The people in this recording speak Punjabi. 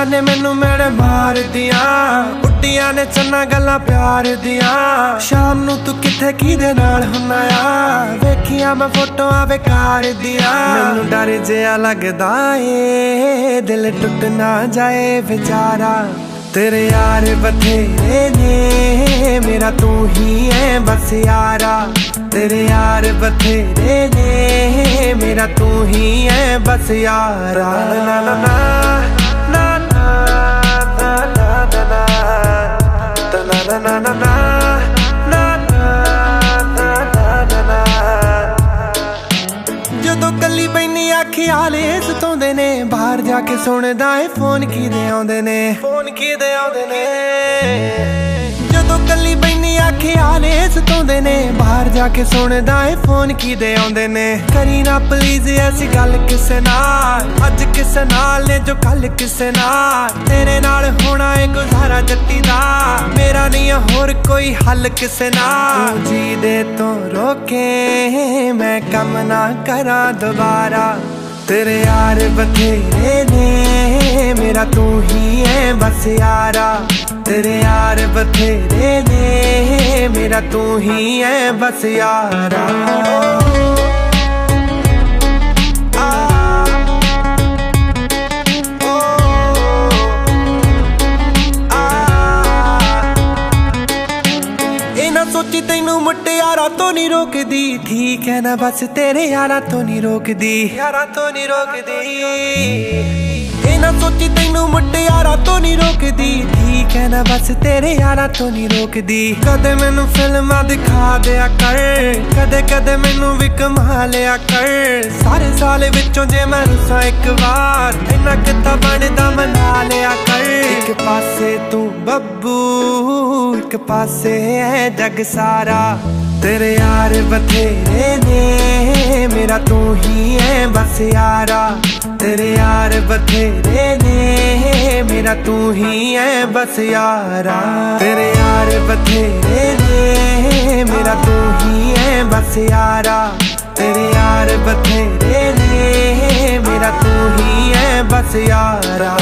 ਕਦੇ ਮੈਨੂੰ ਮੇੜ ਮਾਰਦੀਆਂ ਉੱਡੀਆਂ ਨੇ ਚੰਨਾ ਗੱਲਾਂ ਪਿਆਰ ਦੀਆਂ। ਸ਼ਾਮ ਨੂੰ ਤੂੰ ਕਿੱਥੇ ਕਿਹਦੇ ਨਾਲ ਹੁੰਨਾ ਆ? ਵੇਖੀਆਂ ਮੈਂ ਫੋਟੋਆਂ ਬੇਕਾਰ ਦੀਆਂ। ਮੈਨੂੰ ਡਰ ਜਿਹਾ ਲੱਗਦਾ ਏ, ਦਿਲ ਟੁੱਟ ਨਾ ਜਾਏ ਵਿਚਾਰਾ। ਤੇਰੇ ਯਾਰ ਬਥੇਰੇ ਨੇ, ਮੇਰਾ ਤੂੰ ਹੀ ਐ ਬਸ ਯਾਰਾ। ਤੇਰੇ ਯਾਰ ਬਥੇਰੇ ਨੇ, ਮੇਰਾ ਤੂੰ ਹੀ ਐ ਬਸ ਯਾਰਾ। ਨਾ ਨਾ ਨਾ। ਕੱਲੀ ਬੈਨੀ ਖਿਆਲੇ ਸਤਾਉਂਦੇ ਨੇ। ਬਾਹਰ ਜਾ ਕੇ ਸੁਣਦਾ ਏ, ਫੋਨ ਕਿਦੇ ਆਉਂਦੇ ਨੇ। ਫੋਨ ਕਿਦੇ ਆਉਂਦੇ ਨੇ। ਸਤਾਉਂਦੇ ਨੇ, ਬਾਹਰ ਜਾ ਕੇ ਸੁਣਦਾ ਏ ਫੋਨ ਕਿਦੇ ਆਉਂਦੇ ਨੇ। ਕਰੀ ਨਾ ਪਲੀਜ਼ ਐਸੀ ਗੱਲ ਕਿਸੇ ਨਾਲ, ਅੱਜ ਕਿਸੇ ਨਾਲ ਨੇ ਜੋ ਕੱਲ ਕਿਸੇ ਨਾਲ। ਤੇਰੇ ਨਾਲ ਹੋਣਾ ਏ ਗੁਜ਼ਾਰਾ ਜੱਟੀ ਦਾ, ਮੇਰਾ ਨਹੀਂ ਹੋਰ ਕੋਈ ਹੱਲ ਕਿਸੇ ਨਾਲ। ਜੀ ਦੇ ਤੋਂ ਰੋਕੇ, ਮੈਂ ਕੰਮ ਨਾ ਕਰਾਂ ਦੁਬਾਰਾ। ਤੇਰੇ ਯਾਰ ਬਥੇਰੇ ਨੇ ਮੇਰਾ ਤੂੰ ਹੀ ਹੈ ਬਸ ਯਾਰਾ। ਤੇਰੇ ਯਾਰ ਬਥੇਰੇ ਨੇ, ਮੇਰਾ ਤੂੰ ਹੀ ਹੈ ਬਸ ਯਾਰਾ। ਇਹ ਨਾ ਸੋਚੀ ਤੈਨੂੰ ਮੁਟਿਆਰਾ ਤੋਂ ਨਹੀਂ ਰੋਕਦੀ। ਠੀਕ ਹੈ ਨਾ ਬਸ, ਤੇਰੇ ਯਾਰਾਂ ਤੋਂ ਨਹੀਂ ਰੋਕਦੀ। ਯਾਰਾਂ ਤੋਂ ਨਹੀਂ ਰੋਕਦੀ। ਨਾ ਸੋਚੀ ਤੈਨੂੰ ਮੁਟਿਆਰਾ ਤੋਂ ਨਹੀਂ ਰੋਕਦੀ। ਠੀਕ ਹੈ ਨਾ, ਬਸ ਤੇਰੇ ਯਾਰਾਂ ਤੋਂ ਨਹੀਂ ਰੋਕਦੀ। ਕਦੇ ਮੈਨੂੰ ਫਿਲਮਾਂ ਦਿਖਾ ਦਿਆ ਕਰ। ਕਦੇ ਕਦੇ ਮੈਨੂੰ ਵੀ ਕਮਾ ਲਿਆ ਕਰ। ਸਾਰੇ ਸਾਲ ਵਿੱਚੋਂ ਜੇ ਮੈਂ ਰੁੱਸਾਂ ਇੱਕ ਵਾਰ, ਇੰਨਾ ਕਿਤਾ ਬਣਦਾ ਮਨਾ ਲਿਆ ਕਰ। ਇੱਕ ਪਾਸੇ ਤੂੰ ਬੱਬੂ, ਇੱਕ ਪਾਸੇ ਹੈ ਜਗ ਸਾਰਾ। ਤੇਰੇ ਯਾਰ ਬਥੇਰੇ ਨੇ, ਮੇਰਾ ਤੂੰ ਹੀ ਹੈ ਬਸ ਯਾਰਾ। ਤੇਰੇ ਯਾਰ ਬਥੇਰੇ ਨੇ, ਮੇਰਾ ਤੂੰ ਹੀ ਹੈ ਬਸ ਯਾਰਾ। ਤੇਰੇ ਯਾਰ ਬਥੇਰੇ ਨੇ, ਮੇਰਾ ਤੂੰ ਹੀ ਹੈ ਬਸ ਯਾਰਾ। ਤੇਰੇ ਯਾਰ ਬਥੇਰੇ ਨੇ, ਮੇਰਾ ਤੂੰ ਹੀ ਹੈ ਬਸ ਯਾਰਾ।